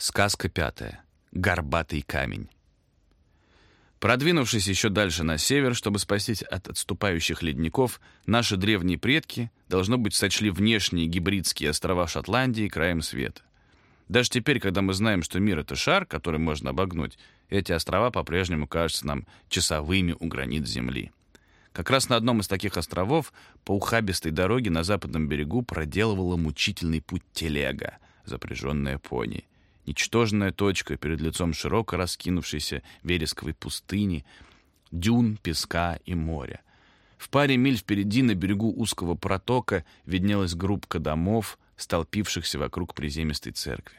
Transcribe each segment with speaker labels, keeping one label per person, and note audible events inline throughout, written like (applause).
Speaker 1: Сказка пятая. Горбатый камень. Продвинувшись еще дальше на север, чтобы спастись от отступающих ледников, наши древние предки, должно быть, сочли внешние гибридские острова Шотландии краем света. Даже теперь, когда мы знаем, что мир — это шар, который можно обогнуть, эти острова по-прежнему кажутся нам часовыми у границ Земли. Как раз на одном из таких островов по ухабистой дороге на западном берегу проделывала мучительный путь телега, запряженная пони — ничтожная точка перед лицом широко раскинувшейся вересковой пустыни, дюн, песка и моря. В паре миль впереди на берегу узкого протока виднелась группка домов, столпившихся вокруг приземистой церкви.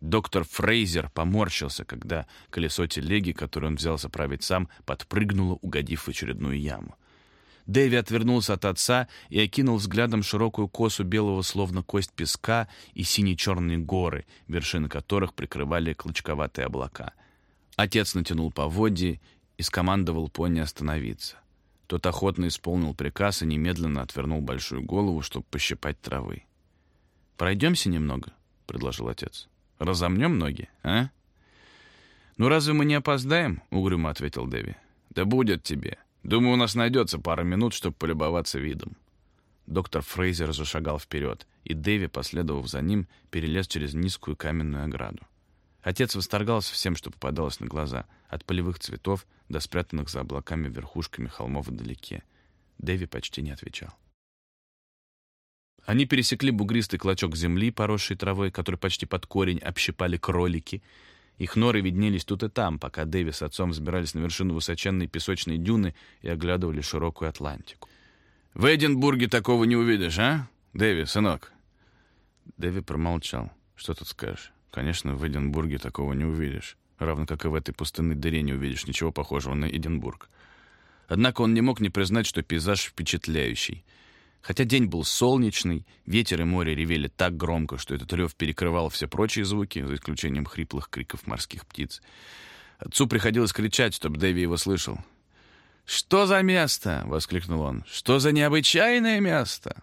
Speaker 1: Доктор Фрейзер поморщился, когда колесо телеги, которое он взялся править сам, подпрыгнуло, угодив в очередную яму. Дэви отвернулся от отца и окинул взглядом широкую косу белого словно кость песка и сине-черные горы, вершины которых прикрывали клочковатые облака. Отец натянул поводья и скомандовал пони остановиться. Тот охотно исполнил приказ и немедленно отвернул большую голову, чтобы пощипать травы. «Пройдемся немного», — предложил отец. «Разомнем ноги, а?» «Ну разве мы не опоздаем?» — угрюмо ответил Дэви. «Да будет тебе. Думаю, у нас найдется пара минут, чтобы полюбоваться видом». Доктор Фрейзер зашагал вперед, и Дэви, последовав за ним, перелез через низкую каменную ограду. Отец восторгался всем, что попадалось на глаза, от полевых цветов до спрятанных за облаками верхушками холмов вдалеке. Дэви почти не отвечал. Они пересекли бугристый клочок земли, поросший травой, который почти под корень общипали кролики, их норы виднелись тут и там, пока Дэви с отцом взбирались на вершину высоченной песочной дюны и оглядывали широкую Атлантику. «В Эдинбурге такого не увидишь, а, Дэви, сынок?» Дэви промолчал. «Что тут скажешь? Конечно, в Эдинбурге такого не увидишь. Равно как и в этой пустынной дыре не увидишь ничего похожего на Эдинбург». Однако он не мог не признать, что пейзаж впечатляющий — Хотя день был солнечный, ветер и море ревели так громко, что этот рев перекрывал все прочие звуки, за исключением хриплых криков морских птиц. Отцу приходилось кричать, чтобы Дэви его слышал. «Что за место?» — воскликнул он. «Что за необычайное место?»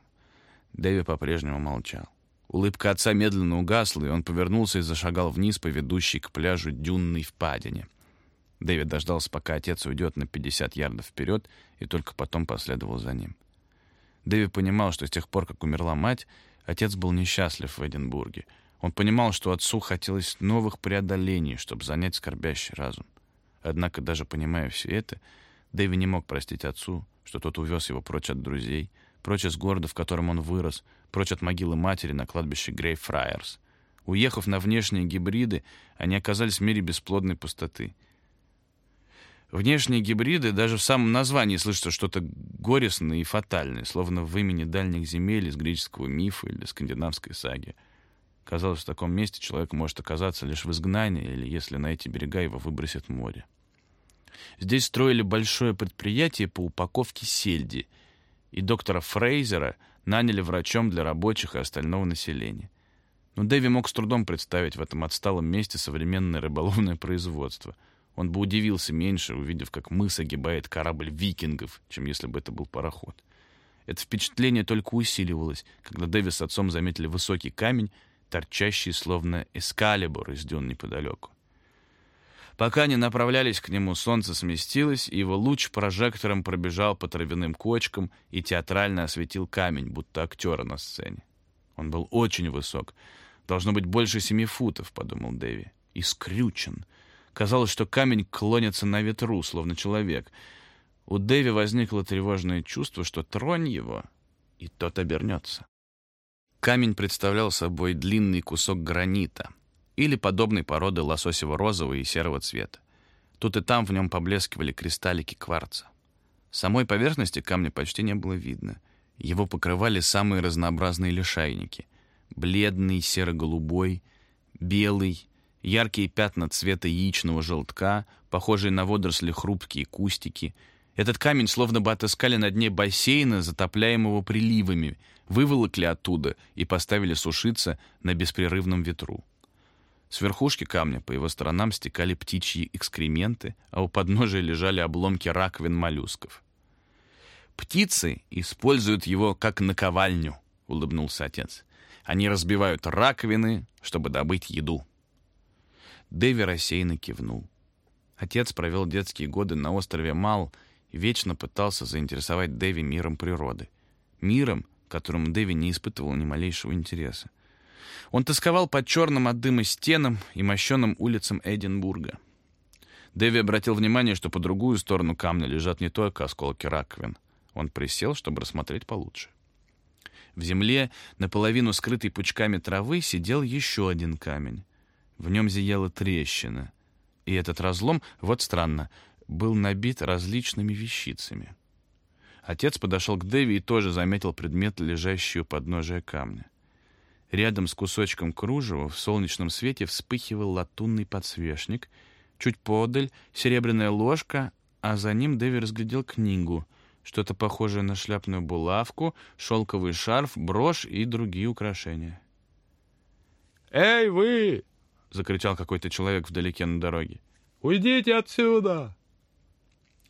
Speaker 1: Дэви по-прежнему молчал. Улыбка отца медленно угасла, и он повернулся и зашагал вниз по ведущей к пляжу дюнной впадине. Дэвид дождался, пока отец уйдет на 50 ярдов вперед, и только потом последовал за ним. Дэви понимал, что с тех пор, как умерла мать, отец был несчастлив в Эдинбурге. Он понимал, что отцу хотелось новых преодолений, чтобы занять скорбящий разум. Однако, даже понимая все это, Дэви не мог простить отцу, что тот увез его прочь от друзей, прочь из города, в котором он вырос, прочь от могилы матери на кладбище Грейфрайерс. Уехав на внешние гибриды, они оказались в мире бесплодной пустоты — Внешние гибриды, даже в самом названии слышится что-то горестное и фатальное, словно в имени дальних земель из греческого мифа или скандинавской саги. Казалось, в таком месте человек может оказаться лишь в изгнании, или если на эти берега его выбросит море. Здесь строили большое предприятие по упаковке сельди, и доктора Фрейзера наняли врачом для рабочих и остального населения. Но Дэви мог с трудом представить в этом отсталом месте современное рыболовное производство — он бы удивился меньше, увидев, как мыс огибает корабль викингов, чем если бы это был пароход. Это впечатление только усиливалось, когда Дэвис с отцом заметили высокий камень, торчащий словно эскалибур из дюн неподалеку. Пока они направлялись к нему, солнце сместилось, и его луч прожектором пробежал по травяным кочкам и театрально осветил камень, будто актера на сцене. Он был очень высок. Должно быть больше семи футов, подумал Дэви. И скрючен — Казалось, что камень клонится на ветру, словно человек. У Дэви возникло тревожное чувство, что тронь его, и тот обернется. Камень представлял собой длинный кусок гранита или подобной породы лососево-розового и серого цвета. Тут и там в нем поблескивали кристаллики кварца. Самой поверхности камня почти не было видно. Его покрывали самые разнообразные лишайники. Бледный серо-голубой, белый, яркие пятна цвета яичного желтка, похожие на водоросли хрупкие кустики. Этот камень словно бы отыскали на дне бассейна, затопляемого приливами, выволокли оттуда и поставили сушиться на беспрерывном ветру. С верхушки камня по его сторонам стекали птичьи экскременты, а у подножия лежали обломки раковин моллюсков. «Птицы используют его как наковальню», — улыбнулся отец. «Они разбивают раковины, чтобы добыть еду». Дэви рассеянно кивнул. Отец провел детские годы на острове Мал и вечно пытался заинтересовать Дэви миром природы. Миром, которому Дэви не испытывал ни малейшего интереса. Он тосковал под черным от дыма стенам и мощенным улицам Эдинбурга. Дэви обратил внимание, что по другую сторону камня лежат не только осколки раковин. Он присел, чтобы рассмотреть получше. В земле, наполовину скрытой пучками травы, сидел еще один камень. В нем зияла трещина. И этот разлом, вот странно, был набит различными вещицами. Отец подошел к Дэви и тоже заметил предмет, лежащий у подножия камня. Рядом с кусочком кружева в солнечном свете вспыхивал латунный подсвечник. Чуть подаль — серебряная ложка, а за ним Дэви разглядел книгу — что-то похожее на шляпную булавку, шелковый шарф, брошь и другие украшения.
Speaker 2: «Эй, вы!»
Speaker 1: — закричал какой-то человек вдалеке на дороге.
Speaker 2: «Уйдите отсюда!»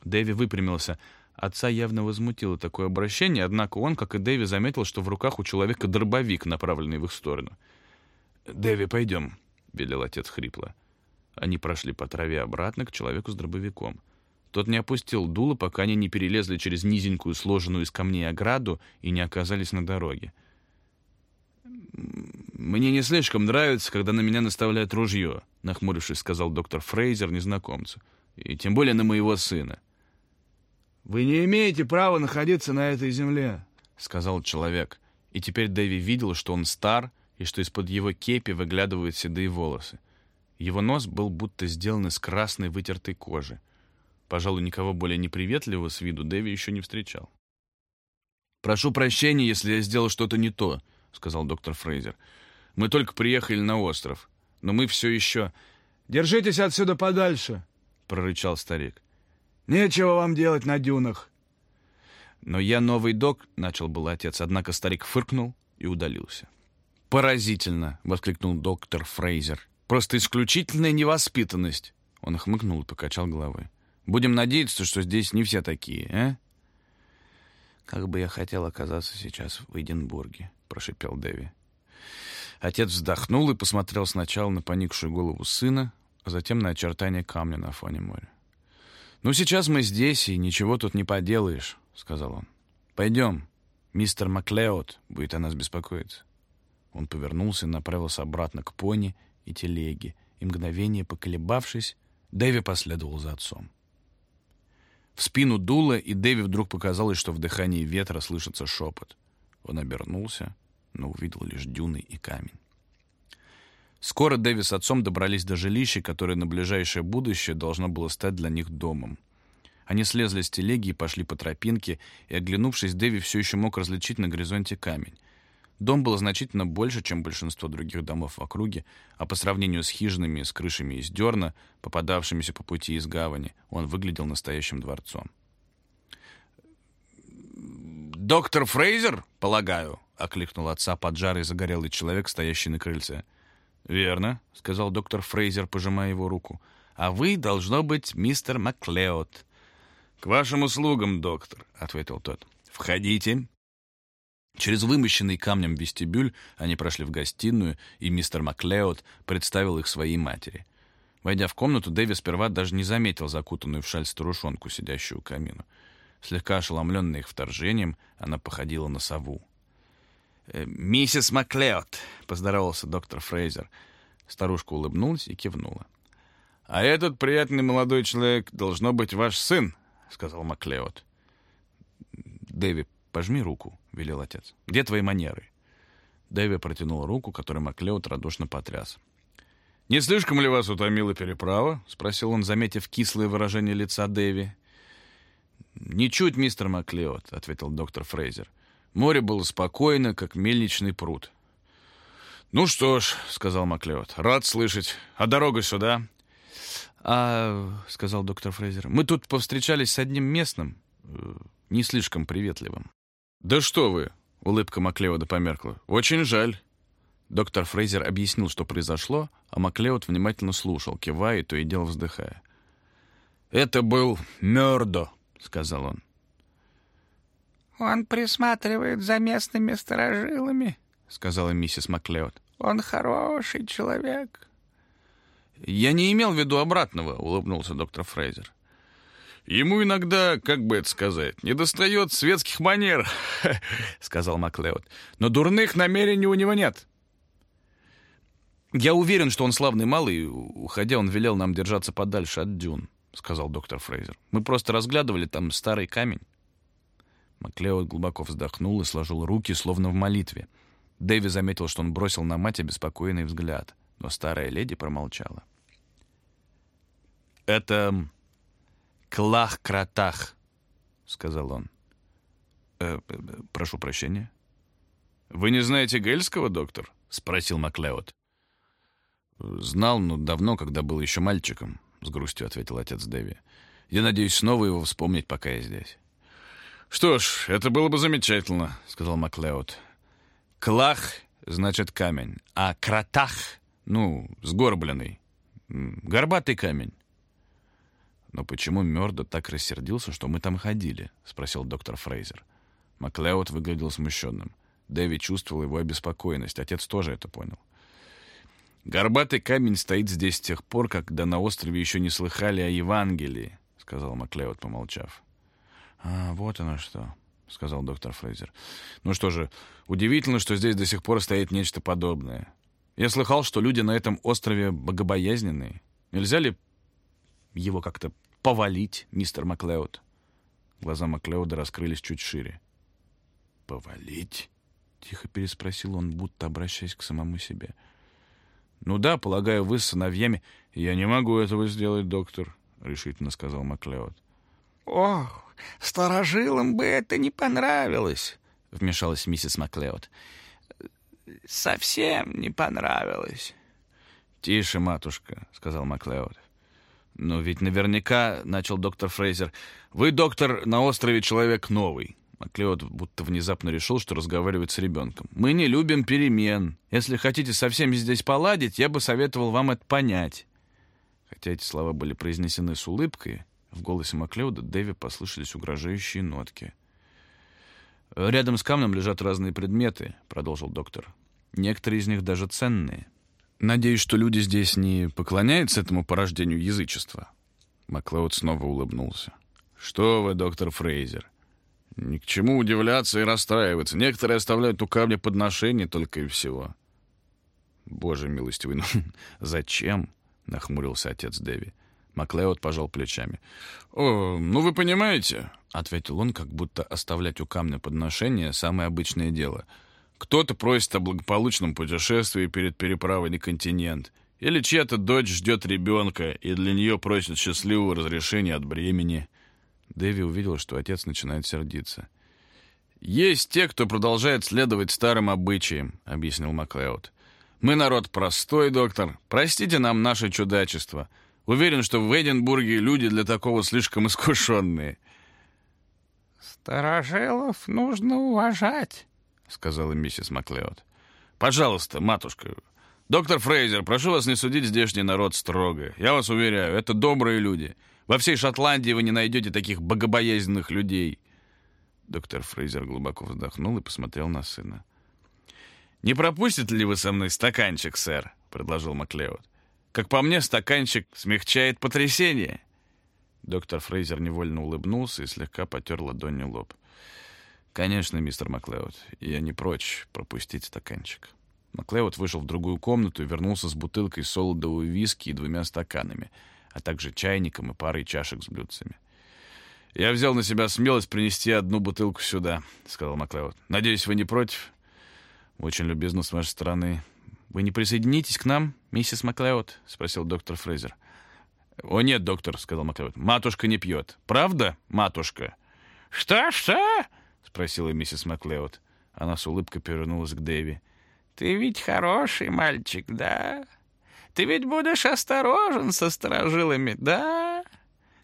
Speaker 1: Дэви выпрямился. Отца явно возмутило такое обращение, однако он, как и Дэви, заметил, что в руках у человека дробовик, направленный в их сторону. «Дэви, пойдем», — велел отец хрипло. Они прошли по траве обратно к человеку с дробовиком. Тот не опустил дуло, пока они не перелезли через низенькую, сложенную из камней ограду и не оказались на дороге. «Мне не слишком нравится, когда на меня наставляют ружье», — нахмурившись, сказал доктор Фрейзер незнакомцу. «И тем более на моего сына».
Speaker 2: «Вы не имеете права находиться на этой земле», —
Speaker 1: сказал человек. И теперь Дэви видел, что он стар и что из-под его кепи выглядывают седые волосы. Его нос был будто сделан из красной вытертой кожи. Пожалуй, никого более неприветливого с виду Дэви еще не встречал. «Прошу прощения, если я сделал что-то не то», — сказал доктор Фрейзер. «Мы только приехали на остров, но мы все еще...»
Speaker 2: «Держитесь отсюда подальше», —
Speaker 1: прорычал старик.
Speaker 2: «Нечего вам делать на дюнах».
Speaker 1: «Но я новый док», — начал был отец, однако старик фыркнул и удалился. «Поразительно!» — воскликнул доктор Фрейзер. «Просто исключительная невоспитанность!» Он хмыкнул и покачал головой. Будем надеяться, что здесь не все такие, а? Как бы я хотел оказаться сейчас в Эдинбурге, прошипел Дэви. Отец вздохнул и посмотрел сначала на поникшую голову сына, а затем на очертания камня на фоне моря. «Ну, сейчас мы здесь, и ничего тут не поделаешь», — сказал он. «Пойдем. Мистер Маклеод будет о нас беспокоиться». Он повернулся и направился обратно к пони и телеге, и мгновение поколебавшись, Дэви последовал за отцом. В спину дуло, и Дэви вдруг показалось, что в дыхании ветра слышится шепот. Он обернулся, но увидел лишь дюны и камень. Скоро Дэви с отцом добрались до жилища, которое на ближайшее будущее должно было стать для них домом. Они слезли с телеги и пошли по тропинке, и, оглянувшись, Дэви все еще мог различить на горизонте камень. Дом был значительно больше, чем большинство других домов в округе, а по сравнению с хижинами с крышами из дерна, попадавшимися по пути из гавани, он выглядел настоящим дворцом. «Доктор Фрейзер, полагаю?» — окликнул отца поджарый загорелый человек, стоящий на крыльце. «Верно», — сказал доктор Фрейзер, пожимая его руку. «А вы, должно быть, мистер Маклеод». «К вашим услугам, доктор», — ответил тот. «Входите». Через вымощенный камнем вестибюль они прошли в гостиную, и мистер Маклеод представил их своей матери. Войдя в комнату, Дэви сперва даже не заметил закутанную в шаль старушонку, сидящую у камина. Слегка ошеломленная их вторжением, она походила на сову. «Э, «Миссис Маклеод», — поздоровался доктор Фрейзер. Старушка улыбнулась и кивнула. «А этот приятный молодой человек должно быть ваш сын», — сказал Маклеод. Дэви «Пожми руку», — велел отец. «Где твои манеры?» Дэви протянул руку, которой Маклеод радушно потряс. «Не слишком ли вас утомила переправа?» — спросил он, заметив кислое выражение лица Дэви. «Ничуть, мистер Маклеод», — ответил доктор Фрейзер. «Море было спокойно, как мельничный пруд». «Ну что ж», — сказал Маклеод, — «рад слышать. А дорога сюда?» «А, — сказал доктор Фрейзер, — мы тут повстречались с одним местным, э, не слишком приветливым». «Да что вы!» — улыбка Маклеода померкла. «Очень жаль». Доктор Фрейзер объяснил, что произошло, а Маклеод внимательно слушал, кивая и то и дело вздыхая. «Это был Мёрдо», — сказал он.
Speaker 3: «Он присматривает за местными сторожилами», — сказала миссис Маклеод. «Он хороший человек».
Speaker 1: «Я не имел в виду обратного», — улыбнулся доктор Фрейзер. «Ему иногда, как бы это сказать, недостает светских манер», (laughs) — сказал Маклеод. «Но дурных намерений у него нет». «Я уверен, что он славный малый. Уходя, он велел нам держаться подальше от дюн», — сказал доктор Фрейзер. «Мы просто разглядывали там старый камень». Маклеод глубоко вздохнул и сложил руки, словно в молитве. Дэви заметил, что он бросил на мать обеспокоенный взгляд, но старая леди промолчала. «Это Клах-Кратах», — сказал он. «Э, э, «Прошу прощения». «Вы не знаете гельского, доктор?» — спросил Маклеод. «Знал, но давно, когда был еще мальчиком», — с грустью ответил отец Дэви. «Я надеюсь снова его вспомнить, пока я здесь». «Что ж, это было бы замечательно», — сказал Маклеод. «Клах» — значит камень, а «кратах» — ну, сгорбленный, горбатый камень. «Но почему Мёрдо так рассердился, что мы там ходили?» — спросил доктор Фрейзер. Маклеод выглядел смущенным. Дэви чувствовал его обеспокоенность. Отец тоже это понял. «Горбатый камень стоит здесь с тех пор, когда на острове еще не слыхали о Евангелии», — сказал Маклеод, помолчав. «А, вот оно что», — сказал доктор Фрейзер. «Ну что же, удивительно, что здесь до сих пор стоит нечто подобное. Я слыхал, что люди на этом острове богобоязненные. Нельзя ли его как-то повалить, мистер Маклеод?» Глаза Маклеода раскрылись чуть шире. «Повалить?» — тихо переспросил он, будто обращаясь к самому себе. «Ну да, полагаю, вы с сыновьями...» «Я не могу этого сделать, доктор», — решительно сказал Маклеод.
Speaker 3: «Ох, старожилам бы это не понравилось», — вмешалась миссис Маклеод. «Совсем не понравилось».
Speaker 1: «Тише, матушка», — сказал Маклеод. «Но ведь наверняка, — начал доктор Фрейзер, — вы, доктор, на острове человек новый». Маклеод будто внезапно решил, что разговаривает с ребенком. «Мы не любим перемен. Если хотите совсем здесь поладить, я бы советовал вам это понять». Хотя эти слова были произнесены с улыбкой, в голосе Маклеода Дэви послышались угрожающие нотки. «Рядом с камнем лежат разные предметы», — продолжил доктор. «Некоторые из них даже ценные. Надеюсь, что люди здесь не поклоняются этому порождению язычества». Маклеод снова улыбнулся. «Что вы, доктор Фрейзер? Ни к чему удивляться и расстраиваться. Некоторые оставляют у камня подношения только и всего». «Боже милостивый, (laughs) ну зачем?» — нахмурился отец Дэви. Маклеод пожал плечами. «О, ну вы понимаете», — ответил он, как будто оставлять у камня подношение — самое обычное дело. «Кто-то просит о благополучном путешествии перед переправой на континент, или чья-то дочь ждет ребенка, и для нее просит счастливого разрешения от бремени». Дэви увидел, что отец начинает сердиться. «Есть те, кто продолжает следовать старым обычаям», — объяснил Маклеод. «Мы народ простой, доктор. Простите нам наше чудачество». Уверен, что в Эдинбурге люди для такого слишком искушенные.
Speaker 3: «Старожилов нужно уважать», — сказала миссис Маклеод.
Speaker 1: «Пожалуйста, матушка. Доктор Фрейзер, прошу вас не судить здешний народ строго. Я вас уверяю, это добрые люди. Во всей Шотландии вы не найдете таких богобоязненных людей». Доктор Фрейзер глубоко вздохнул и посмотрел на сына. «Не пропустите ли вы со мной стаканчик, сэр?» — предложил Маклеод. Как по мне, стаканчик смягчает потрясение. Доктор Фрейзер невольно улыбнулся и слегка потер ладонью лоб. «Конечно, мистер Маклеод, я не прочь пропустить стаканчик». Маклеод вышел в другую комнату и вернулся с бутылкой солодового виски и двумя стаканами, а также чайником и парой чашек с блюдцами. «Я взял на себя смелость принести одну бутылку сюда», — сказал Маклеод. «Надеюсь, вы не против?» «Очень любезно с вашей стороны. Вы не присоединитесь к нам, миссис Маклеод?» — спросил доктор Фрейзер. «О нет, доктор», — сказал Маклеод. «Матушка не пьет. Правда, матушка?»
Speaker 3: «Что-что?»
Speaker 1: — спросила миссис Маклеод. Она с улыбкой повернулась к Дэви.
Speaker 3: «Ты ведь хороший мальчик, да? Ты ведь будешь осторожен со сторожилами, да?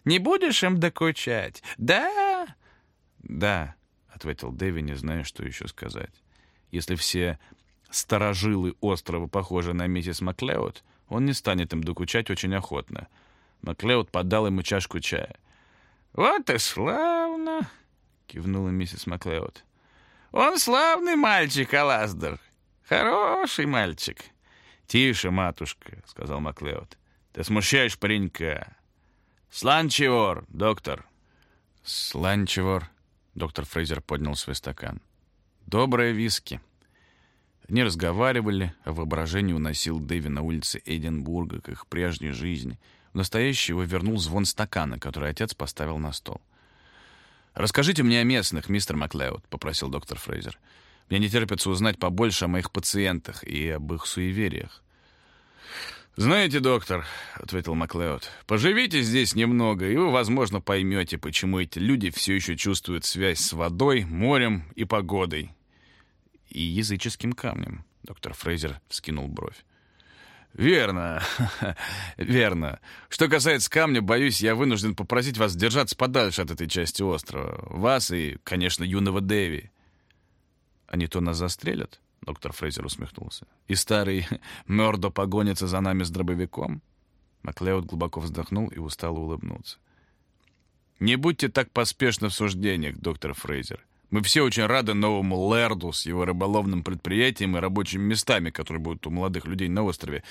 Speaker 3: Не будешь им докучать, да?»
Speaker 1: «Да», — ответил Дэви, не зная, что еще сказать. Если все старожилы острова похожи на миссис Маклеод, он не станет им докучать очень охотно. Маклеод подал ему чашку чая.
Speaker 3: «Вот и славно!» — кивнула миссис Маклеод. «Он славный мальчик, Алаздер. Хороший мальчик».
Speaker 1: «Тише, матушка», — сказал Маклеод. Ты смущаешь паренька. Сланчевор, доктор.
Speaker 3: Сланчевор. Доктор Фрейзер поднял свой стакан. Доброе виски. Они разговаривали, а воображение уносил Дэви на улице Эдинбурга к их прежней жизни. В настоящее его вернул звон стакана, который отец поставил на стол. «Расскажите мне о местных, мистер Маклеод», — попросил доктор Фрейзер. «Мне не терпится узнать побольше о моих пациентах и об их суевериях».
Speaker 1: «Знаете, доктор», — ответил Маклеод, — «поживите здесь немного, и вы, возможно, поймете, почему эти люди все еще чувствуют связь с водой, морем и погодой
Speaker 3: и языческим камнем. Доктор Фрейзер вскинул бровь.
Speaker 1: «Верно, (laughs) верно. Что касается камня, боюсь, я вынужден попросить вас держаться подальше от этой части острова. Вас и, конечно, юного Дэви».
Speaker 3: «Они то нас застрелят?» — доктор Фрейзер усмехнулся. «И старый (laughs) Мёрдо погонится за нами с дробовиком?» Маклеод глубоко вздохнул и устало улыбнулся.
Speaker 1: «Не будьте так поспешны в суждениях, доктор Фрейзер. Мы все очень рады новому Лерду с его рыболовным предприятием и рабочими местами, которые будут у молодых людей на острове.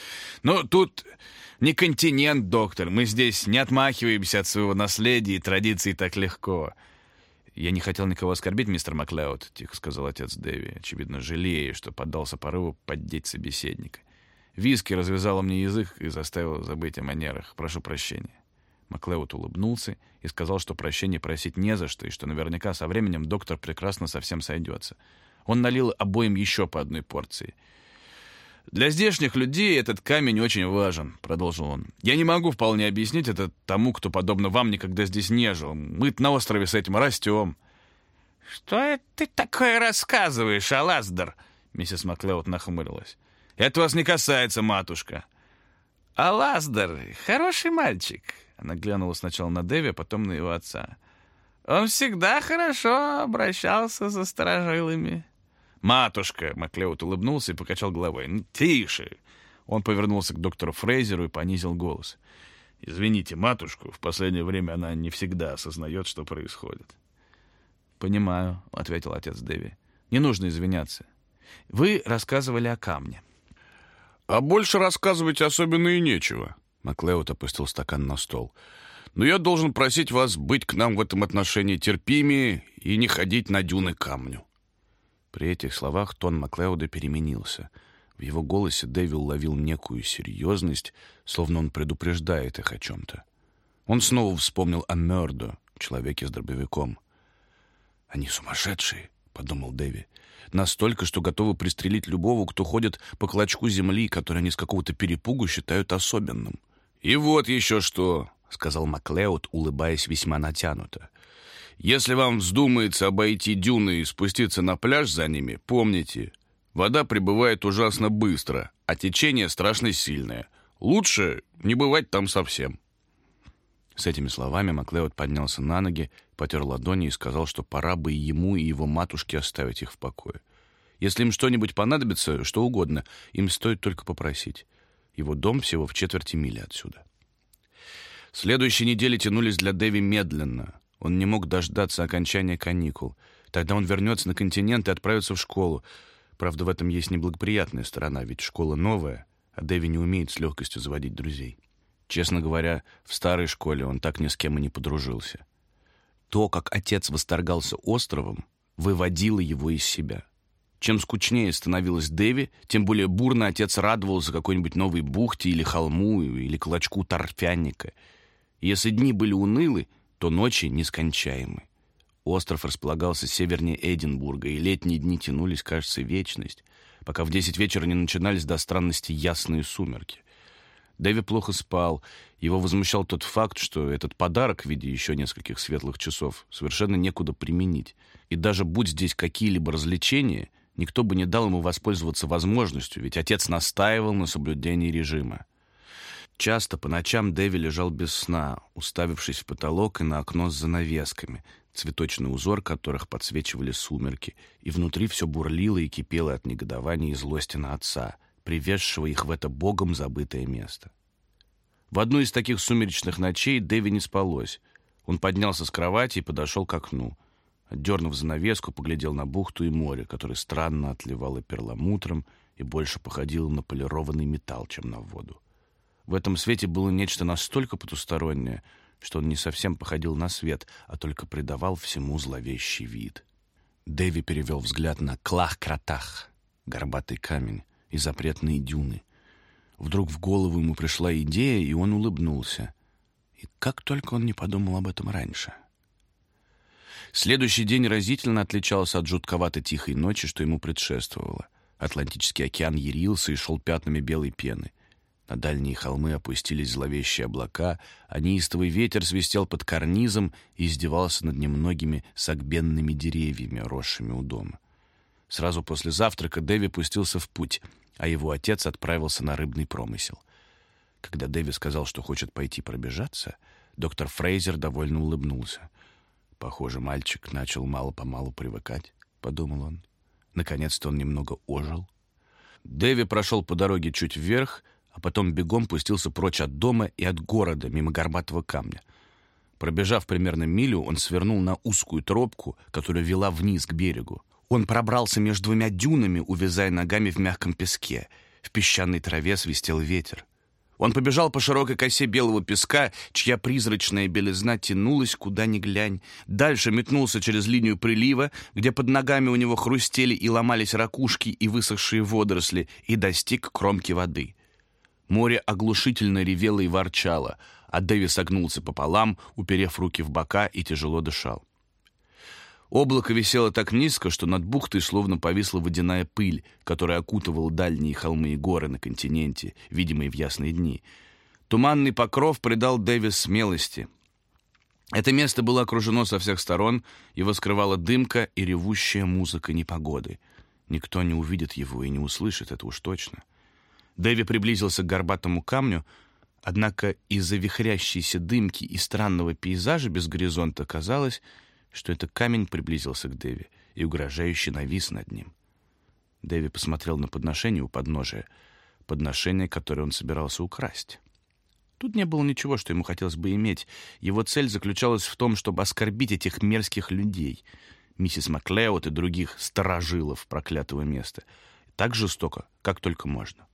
Speaker 1: Но тут не континент, доктор. Мы здесь не отмахиваемся от своего наследия и традиций так легко.
Speaker 3: «Я не хотел никого оскорбить, мистер Маклеод», — тихо сказал отец Дэви, очевидно, жалея, что поддался порыву поддеть собеседника. Виски развязала мне язык и заставила забыть о манерах. Прошу прощения. Маклеод улыбнулся и сказал, что прощения просить не за что, и что наверняка со временем доктор прекрасно совсем сойдется. Он налил обоим еще по одной порции.
Speaker 1: «Для здешних людей этот камень очень важен», — продолжил он. «Я не могу вполне объяснить это тому, кто, подобно вам, никогда здесь не жил. мы на острове с этим растем».
Speaker 3: «Что это ты такое рассказываешь, Алаздер?» Миссис Маклеод нахмурилась.
Speaker 1: «Это вас не касается, матушка».
Speaker 3: «Алаздер, хороший мальчик. Она глянула сначала на Дэви, а потом на его отца. «Он всегда хорошо обращался со сторожилами».
Speaker 1: «Матушка!» — Маклеод улыбнулся и покачал головой. «Ну, «Тише!» Он повернулся к доктору Фрейзеру и понизил голос. «Извините матушку, в последнее время она не всегда осознает, что происходит».
Speaker 3: «Понимаю», — ответил отец Дэви. «Не нужно извиняться. Вы рассказывали о камне».
Speaker 1: «А больше рассказывать особенно и нечего», Маклеод опустил стакан на стол. «Но я должен просить вас быть к нам в этом отношении терпимее и не ходить на дюны камню».
Speaker 3: При этих словах тон Маклеода переменился. В его голосе Дэвил ловил некую серьезность, словно он предупреждает их о чем-то. Он снова вспомнил о Мёрдо, человеке с дробовиком. «Они сумасшедшие», — подумал Дэви. «Настолько, что готовы пристрелить любого, кто ходит по клочку земли, который они с какого-то перепугу считают особенным».
Speaker 1: «И вот еще что», — сказал
Speaker 3: Маклеод, улыбаясь весьма натянуто.
Speaker 1: «Если вам вздумается обойти дюны и спуститься на пляж за ними, помните, вода прибывает ужасно быстро, а течение страшно сильное. Лучше не бывать там совсем».
Speaker 3: С этими словами Маклеод поднялся на ноги, потер ладони и сказал, что пора бы и ему, и его матушке оставить их в покое. Если им что-нибудь понадобится, что угодно, им стоит только попросить. Его дом всего в четверти мили отсюда. Следующие недели тянулись для Дэви медленно. Он не мог дождаться окончания каникул. Тогда он вернется на континент и отправится в школу. Правда, в этом есть неблагоприятная сторона, ведь школа новая, а Дэви не умеет с легкостью заводить друзей. Честно говоря, в старой школе он так ни с кем и не подружился. То, как отец восторгался островом, выводило его из себя. Чем скучнее становилась Дэви, тем более бурно отец радовался какой-нибудь новой бухте или холму, или клочку торфяника. Если дни были унылы, то ночи нескончаемы. Остров располагался севернее Эдинбурга, и летние дни тянулись, кажется, вечность, пока в десять вечера не начинались до странности ясные сумерки. Дэви плохо спал. Его возмущал тот факт, что этот подарок в виде еще нескольких светлых часов совершенно некуда применить. И даже будь здесь какие-либо развлечения — Никто бы не дал ему воспользоваться возможностью, ведь отец настаивал на соблюдении режима. Часто по ночам Дэви лежал без сна, уставившись в потолок и на окно с занавесками, цветочный узор которых подсвечивали сумерки, и внутри все бурлило и кипело от негодования и злости на отца, привезшего их в это богом забытое место. В одну из таких сумеречных ночей Дэви не спалось. Он поднялся с кровати и подошел к окну. Отдернув занавеску, поглядел на бухту и море, которое странно отливало перламутром и больше походило на полированный металл, чем на воду. В этом свете было нечто настолько потустороннее, что он не совсем походил на свет, а только придавал всему зловещий вид. Дэви перевел взгляд на Клах-Кратах, горбатый камень и запретные дюны. Вдруг в голову ему пришла идея, и он улыбнулся. И как только он не подумал об этом раньше. Следующий день разительно отличался от жутковатой тихой ночи, что ему предшествовало. Атлантический океан ярился и шел пятнами белой пены. На дальние холмы опустились зловещие облака, а неистовый ветер свистел под карнизом и издевался над немногими сагбенными деревьями, росшими у дома. Сразу после завтрака Дэви пустился в путь, а его отец отправился на рыбный промысел. Когда Дэви сказал, что хочет пойти пробежаться, доктор Фрейзер довольно улыбнулся. «Похоже, мальчик начал мало-помалу привыкать», — подумал он. Наконец-то он немного ожил. Дэви прошел по дороге чуть вверх, а потом бегом пустился прочь от дома и от города, мимо горбатого камня. Пробежав примерно милю, он свернул на узкую тропку, которая вела вниз к берегу. Он пробрался между двумя дюнами, увязая ногами в мягком песке. В песчаной траве свистел ветер. Он побежал по широкой косе белого песка, чья призрачная белизна тянулась куда ни глянь. Дальше метнулся через линию прилива, где под ногами у него хрустели и ломались ракушки и высохшие водоросли, и достиг кромки воды. Море оглушительно ревело и ворчало, а Дэви согнулся пополам, уперев руки в бока и тяжело дышал. Облако висело так низко, что над бухтой словно повисла водяная пыль, которая окутывала дальние холмы и горы на континенте, видимые в ясные дни. Туманный покров придал Дэви смелости. Это место было окружено со всех сторон, его скрывала дымка и ревущая музыка непогоды. Никто не увидит его и не услышит, это уж точно. Дэви приблизился к горбатому камню, однако из-за вихрящейся дымки и странного пейзажа без горизонта казалось, что это камень приблизился к Дэви и угрожающе навис над ним. Дэви посмотрел на подношение у подножия, подношение, которое он собирался украсть. Тут не было ничего, что ему хотелось бы иметь. Его цель заключалась в том, чтобы оскорбить этих мерзких людей, миссис Маклеод и других сторожилов проклятого места, так жестоко, как только можно.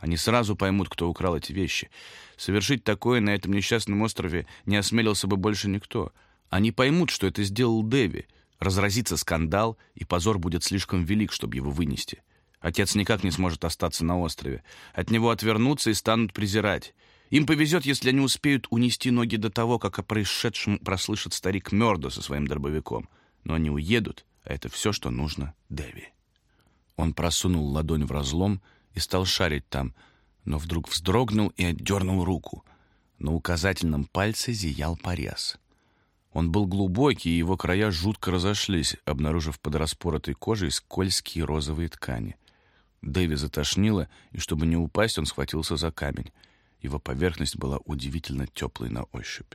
Speaker 3: Они сразу поймут, кто украл эти вещи. Совершить такое на этом несчастном острове не осмелился бы больше никто — они поймут, что это сделал Дэви. Разразится скандал, и позор будет слишком велик, чтобы его вынести. Отец никак не сможет остаться на острове. От него отвернутся и станут презирать. Им повезет, если они успеют унести ноги до того, как о происшедшем прослышит старик Мёрдо со своим дробовиком. Но они уедут, а это все, что нужно Дэви. Он просунул ладонь в разлом и стал шарить там, но вдруг вздрогнул и отдернул руку. На указательном пальце зиял порез — он был глубокий, и его края жутко разошлись, обнаружив под распоротой кожей скользкие розовые ткани. Дэви затошнило, и чтобы не упасть, он схватился за камень. Его поверхность была удивительно теплой на ощупь.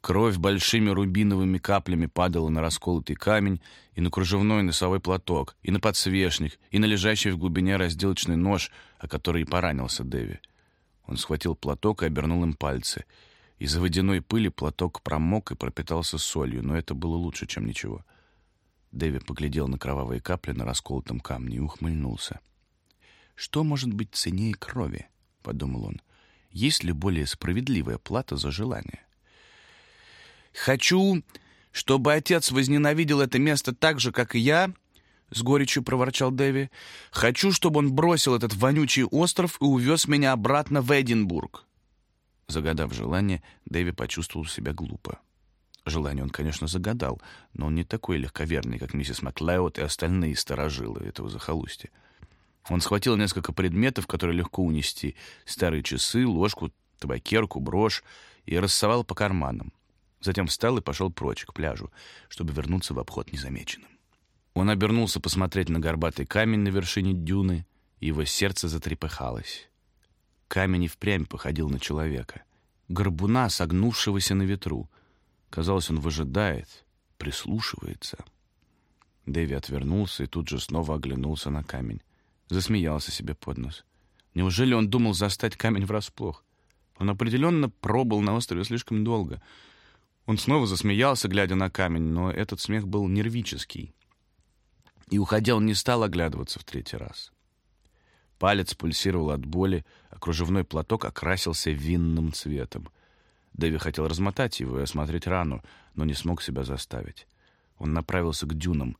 Speaker 3: Кровь большими рубиновыми каплями падала на расколотый камень и на кружевной носовой платок, и на подсвечник, и на лежащий в глубине разделочный нож, о который и поранился Дэви. Он схватил платок и обернул им пальцы — из-за водяной пыли платок промок и пропитался солью, но это было лучше, чем ничего. Дэви поглядел на кровавые капли на расколотом камне и ухмыльнулся. «Что может быть ценнее крови?» — подумал он. «Есть ли более справедливая плата за желание?» «Хочу, чтобы отец возненавидел это место так же, как и я», — с горечью проворчал Дэви. «Хочу, чтобы он бросил этот вонючий остров и увез меня обратно в Эдинбург». Загадав желание, Дэви почувствовал себя глупо. Желание он, конечно, загадал, но он не такой легковерный, как миссис Маклеод и остальные сторожилы этого захолустья. Он схватил несколько предметов, которые легко унести, старые часы, ложку, табакерку, брошь, и рассовал по карманам. Затем встал и пошел прочь, к пляжу, чтобы вернуться в обход незамеченным. Он обернулся посмотреть на горбатый камень на вершине дюны, и его сердце затрепыхалось. Камень и впрямь походил на человека. Горбуна, согнувшегося на ветру. Казалось, он выжидает, прислушивается. Дэви отвернулся и тут же снова оглянулся на камень. Засмеялся себе под нос. Неужели он думал застать камень врасплох? Он определенно пробыл на острове слишком долго. Он снова засмеялся, глядя на камень, но этот смех был нервический. И, уходя, он не стал оглядываться в третий раз. Палец пульсировал от боли, а кружевной платок окрасился винным цветом. Дэви хотел размотать его и осмотреть рану, но не смог себя заставить. Он направился к дюнам.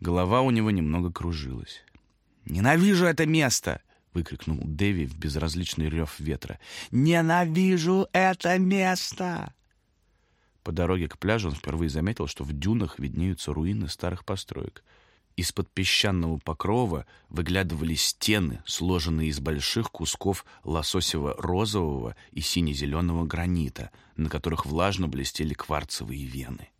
Speaker 3: Голова у него немного кружилась. «Ненавижу это место!» — выкрикнул Дэви в безразличный рев ветра. «Ненавижу это место!» По дороге к пляжу он впервые заметил, что в дюнах виднеются руины старых построек — из-под песчаного покрова выглядывали стены, сложенные из больших кусков лососево-розового и сине-зеленого гранита, на которых влажно блестели кварцевые вены.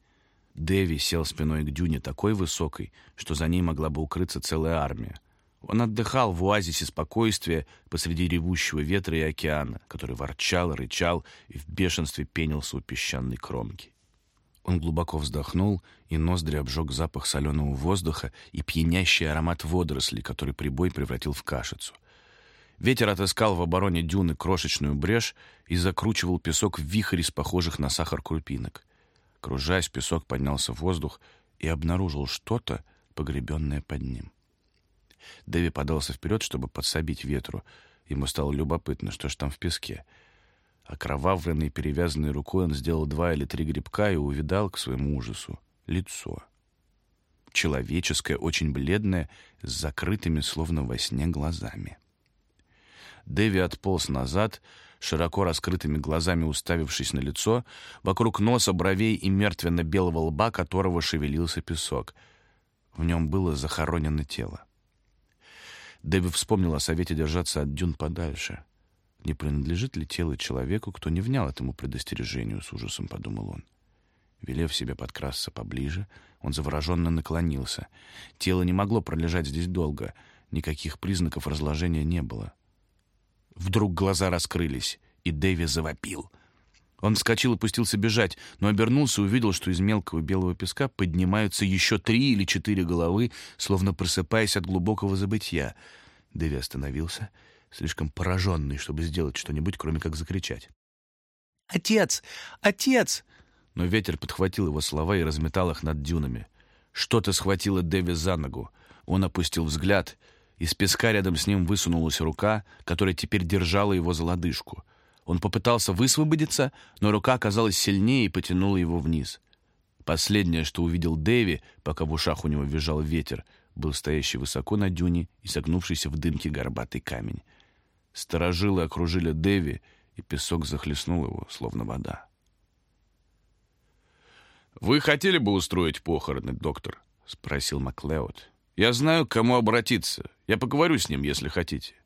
Speaker 3: Дэви сел спиной к дюне такой высокой, что за ней могла бы укрыться целая армия. Он отдыхал в оазисе спокойствия посреди ревущего ветра и океана, который ворчал, рычал и в бешенстве пенился у песчаной кромки. Он глубоко вздохнул, и ноздри обжег запах соленого воздуха и пьянящий аромат водорослей, который прибой превратил в кашицу. Ветер отыскал в обороне дюны крошечную брешь и закручивал песок в вихрь из похожих на сахар крупинок. Кружась, песок поднялся в воздух и обнаружил что-то, погребенное под ним. Дэви подался вперед, чтобы подсобить ветру. Ему стало любопытно, что ж там в песке — Окровавленный, перевязанной рукой, он сделал два или три грибка и увидал к своему ужасу лицо. Человеческое, очень бледное, с закрытыми, словно во сне, глазами. Дэви отполз назад, широко раскрытыми глазами уставившись на лицо, вокруг носа, бровей и мертвенно-белого лба, которого шевелился песок. В нем было захоронено тело. Дэви вспомнил о совете держаться от дюн подальше — не принадлежит ли тело человеку, кто не внял этому предостережению, с ужасом подумал он. Велев себе подкрасться поближе, он завороженно наклонился. Тело не могло пролежать здесь долго, никаких признаков разложения не было. Вдруг глаза раскрылись, и Дэви завопил. Он вскочил и пустился бежать, но обернулся и увидел, что из мелкого белого песка поднимаются еще три или четыре головы, словно просыпаясь от глубокого забытья. Дэви остановился — слишком пораженный, чтобы сделать что-нибудь, кроме как закричать. «Отец! Отец!» Но ветер подхватил его слова и разметал их над дюнами. Что-то схватило Дэви за ногу. Он опустил взгляд. Из песка рядом с ним высунулась рука, которая теперь держала его за лодыжку. Он попытался высвободиться, но рука оказалась сильнее и потянула его вниз. Последнее, что увидел Дэви, пока в ушах у него визжал ветер, был стоящий высоко на дюне и согнувшийся в дымке горбатый камень. Сторожилы окружили Дэви, и песок захлестнул его, словно вода.
Speaker 1: «Вы хотели бы устроить похороны, доктор?» — спросил Маклеод. «Я знаю, к кому обратиться. Я поговорю с ним, если хотите».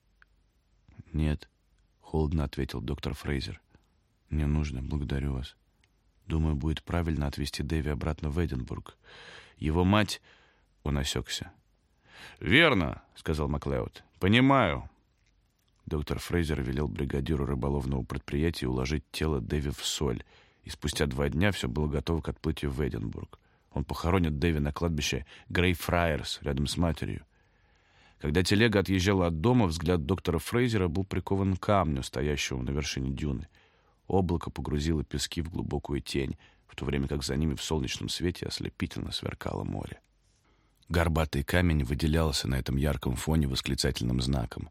Speaker 3: «Нет», — холодно ответил доктор Фрейзер. «Не нужно, благодарю вас. Думаю, будет правильно отвезти Дэви обратно в Эдинбург. Его мать...» — он осекся.
Speaker 1: «Верно», — сказал Маклеод. «Понимаю.
Speaker 3: Доктор Фрейзер велел бригадиру рыболовного предприятия уложить тело Дэви в соль, и спустя два дня все было готово к отплытию в Эдинбург. Он похоронит Дэви на кладбище Грейфрайерс рядом с матерью. Когда телега отъезжала от дома, взгляд доктора Фрейзера был прикован к камню, стоящему на вершине дюны. Облако погрузило пески в глубокую тень, в то время как за ними в солнечном свете ослепительно сверкало море. Горбатый камень выделялся на этом ярком фоне восклицательным знаком.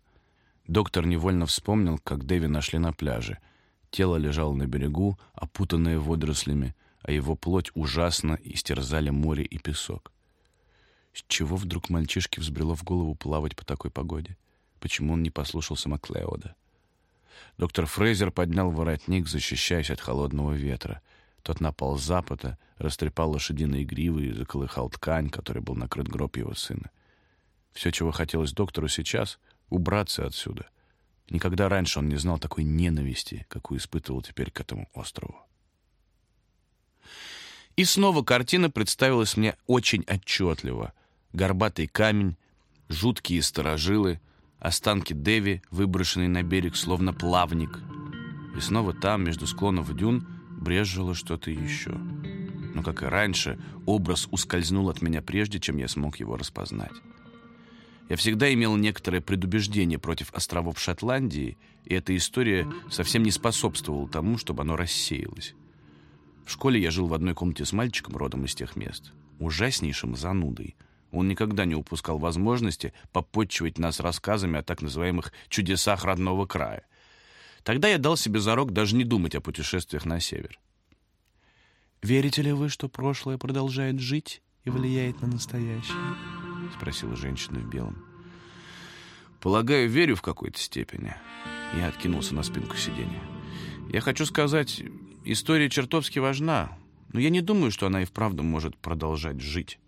Speaker 3: Доктор невольно вспомнил, как Дэви нашли на пляже. Тело лежало на берегу, опутанное водорослями, а его плоть ужасно истерзали море и песок. С чего вдруг мальчишке взбрело в голову плавать по такой погоде? Почему он не послушался Маклеода? Доктор Фрейзер поднял воротник, защищаясь от холодного ветра. Тот напал с запада, растрепал лошадиные гривы и заколыхал ткань, которой был накрыт гроб его сына. Все, чего хотелось доктору сейчас, убраться отсюда. Никогда раньше он не знал такой ненависти, какую испытывал теперь к этому острову. И снова картина представилась мне очень отчетливо. Горбатый камень, жуткие сторожилы, останки Деви, выброшенные на берег, словно плавник. И снова там, между склонов дюн, брезжило что-то еще. Но, как и раньше, образ ускользнул от меня прежде, чем я смог его распознать. Я всегда имел некоторое предубеждение против островов Шотландии, и эта история совсем не способствовала тому, чтобы оно рассеялось. В школе я жил в одной комнате с мальчиком родом из тех мест, ужаснейшим занудой. Он никогда не упускал возможности попотчевать нас рассказами о так называемых «чудесах родного края». Тогда я дал себе зарок даже не думать о путешествиях на север.
Speaker 1: «Верите ли вы, что прошлое продолжает жить и влияет на настоящее?» — спросила женщина в белом.
Speaker 3: «Полагаю, верю в какой-то степени». Я откинулся на спинку сиденья. «Я хочу сказать, история чертовски важна, но я не думаю, что она и вправду может продолжать жить.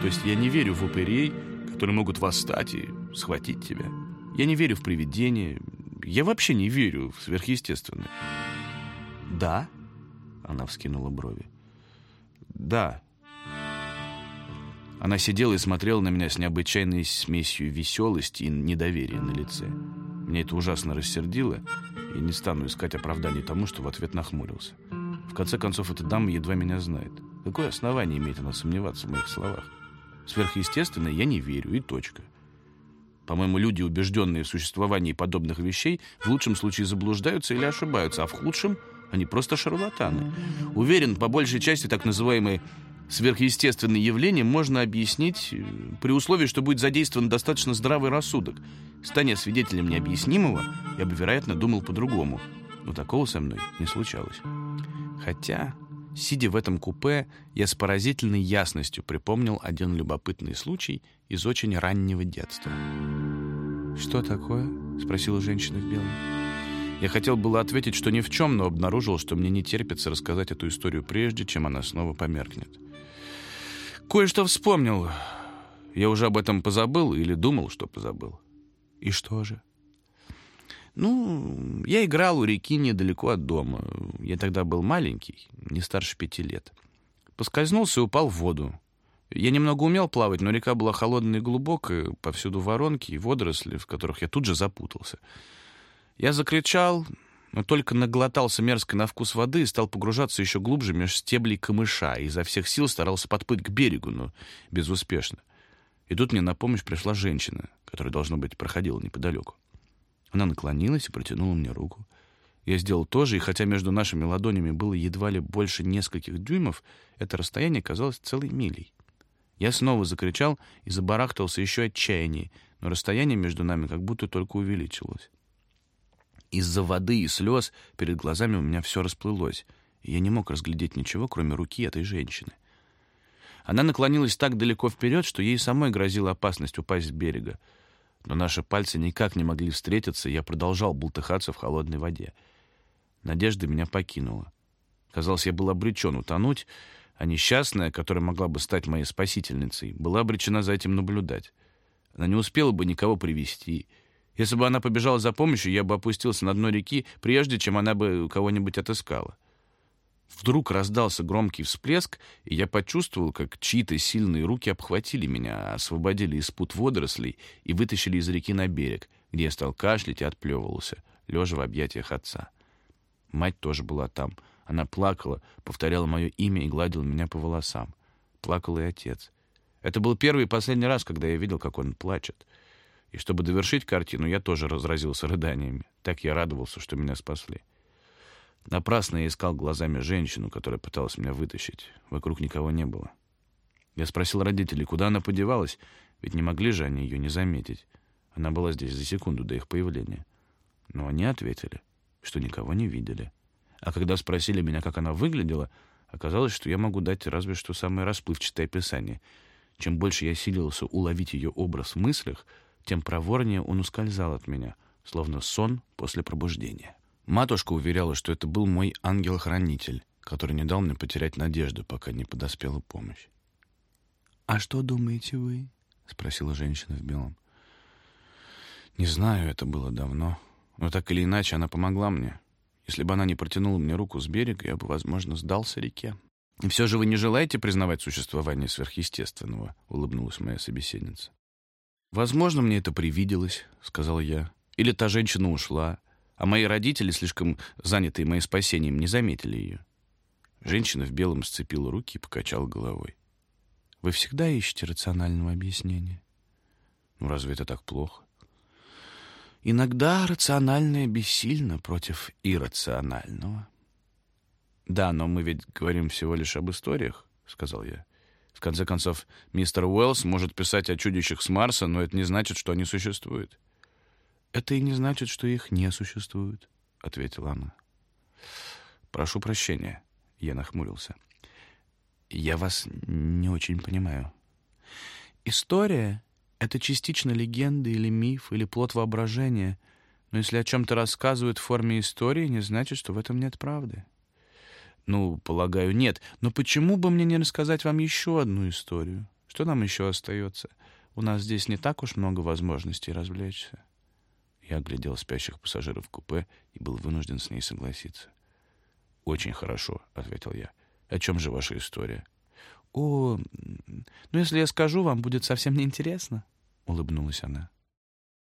Speaker 3: То есть я не верю в упырей, которые могут восстать и схватить тебя. Я не верю в привидения. Я вообще не верю в сверхъестественное».
Speaker 1: «Да?» Она вскинула брови.
Speaker 3: «Да». Она сидела и смотрела на меня с необычайной смесью веселости и недоверия на лице. Мне это ужасно рассердило, и не стану искать оправданий тому, что в ответ нахмурился. В конце концов, эта дама едва меня знает. Какое основание имеет она сомневаться в моих словах? Сверхъестественно я не верю, и точка. По-моему, люди, убежденные в существовании подобных вещей, в лучшем случае заблуждаются или ошибаются, а в худшем они просто шарлатаны. Уверен, по большей части так называемые сверхъестественные явления можно объяснить э, при условии, что будет задействован достаточно здравый рассудок. Станя свидетелем необъяснимого, я бы, вероятно, думал по-другому. Но такого со мной не случалось. Хотя, сидя в этом купе, я с поразительной ясностью припомнил один любопытный случай из очень раннего детства.
Speaker 1: «Что такое?» — спросила женщина в белом.
Speaker 3: Я хотел было ответить, что ни в чем, но обнаружил, что мне не терпится рассказать эту историю прежде, чем она снова померкнет. Кое-что вспомнил. Я уже об этом позабыл или думал, что позабыл.
Speaker 1: И что же?
Speaker 3: Ну, я играл у реки недалеко от дома. Я тогда был маленький, не старше пяти лет. Поскользнулся и упал в воду. Я немного умел плавать, но река была холодная и глубокая, повсюду воронки и водоросли, в которых я тут же запутался. Я закричал, но только наглотался мерзкой на вкус воды и стал погружаться еще глубже меж стеблей камыша и изо всех сил старался подплыть к берегу, но безуспешно. И тут мне на помощь пришла женщина, которая, должно быть, проходила неподалеку. Она наклонилась и протянула мне руку. Я сделал то же, и хотя между нашими ладонями было едва ли больше нескольких дюймов, это расстояние казалось целой милей. Я снова закричал и забарахтался еще отчаяннее, но расстояние между нами как будто только увеличилось. Из-за воды и слез перед глазами у меня все расплылось, и я не мог разглядеть ничего, кроме руки этой женщины. Она наклонилась так далеко вперед, что ей самой грозила опасность упасть с берега. Но наши пальцы никак не могли встретиться, и я продолжал бултыхаться в холодной воде. Надежда меня покинула. Казалось, я был обречен утонуть, а несчастная, которая могла бы стать моей спасительницей, была обречена за этим наблюдать. Она не успела бы никого привести — если бы она побежала за помощью, я бы опустился на дно реки, прежде чем она бы кого-нибудь отыскала. Вдруг раздался громкий всплеск, и я почувствовал, как чьи-то сильные руки обхватили меня, освободили из пут водорослей и вытащили из реки на берег, где я стал кашлять и отплевывался, лежа в объятиях отца. Мать тоже была там. Она плакала, повторяла мое имя и гладила меня по волосам. Плакал и отец. Это был первый и последний раз, когда я видел, как он плачет. И чтобы довершить картину, я тоже разразился рыданиями. Так я радовался, что меня спасли. Напрасно я искал глазами женщину, которая пыталась меня вытащить. Вокруг никого не было. Я спросил родителей, куда она подевалась, ведь не могли же они ее не заметить. Она была здесь за секунду до их появления. Но они ответили, что никого не видели. А когда спросили меня, как она выглядела, оказалось, что я могу дать разве что самое расплывчатое описание. Чем больше я силился уловить ее образ в мыслях, тем проворнее он ускользал от меня, словно сон после пробуждения. Матушка уверяла, что это был мой ангел-хранитель, который не дал мне потерять надежду, пока не подоспела помощь.
Speaker 1: «А что думаете вы?» — спросила женщина в белом.
Speaker 3: «Не знаю, это было давно. Но так или иначе она помогла мне. Если бы она не протянула мне руку с берега, я бы, возможно, сдался реке». «И все же вы не желаете признавать существование сверхъестественного?» — улыбнулась моя собеседница. «Возможно, мне это привиделось», — сказал я. «Или та женщина ушла, а мои родители, слишком занятые моим спасением, не заметили ее». Женщина в белом сцепила руки и покачала головой.
Speaker 1: «Вы всегда ищете рационального объяснения?»
Speaker 3: «Ну, разве это так плохо?»
Speaker 1: «Иногда рациональное бессильно против иррационального».
Speaker 3: «Да, но мы ведь говорим всего лишь об историях», — сказал я. В конце концов, мистер Уэллс может писать о чудищах с Марса, но это не значит, что они существуют.
Speaker 1: «Это и не значит, что их не существует», — ответила она.
Speaker 3: «Прошу прощения», — я нахмурился.
Speaker 1: «Я вас не очень понимаю. История — это частично легенда или миф, или плод воображения, но если о чем-то рассказывают в форме истории, не значит, что в этом нет правды». «Ну, полагаю, нет. Но почему бы мне не рассказать вам еще одну историю? Что нам еще остается? У нас здесь не так уж много возможностей развлечься».
Speaker 3: Я оглядел спящих пассажиров купе и был вынужден с ней согласиться. «Очень хорошо», — ответил я. «О чем же ваша история?»
Speaker 1: «О, ну если я скажу, вам будет совсем неинтересно», — улыбнулась она.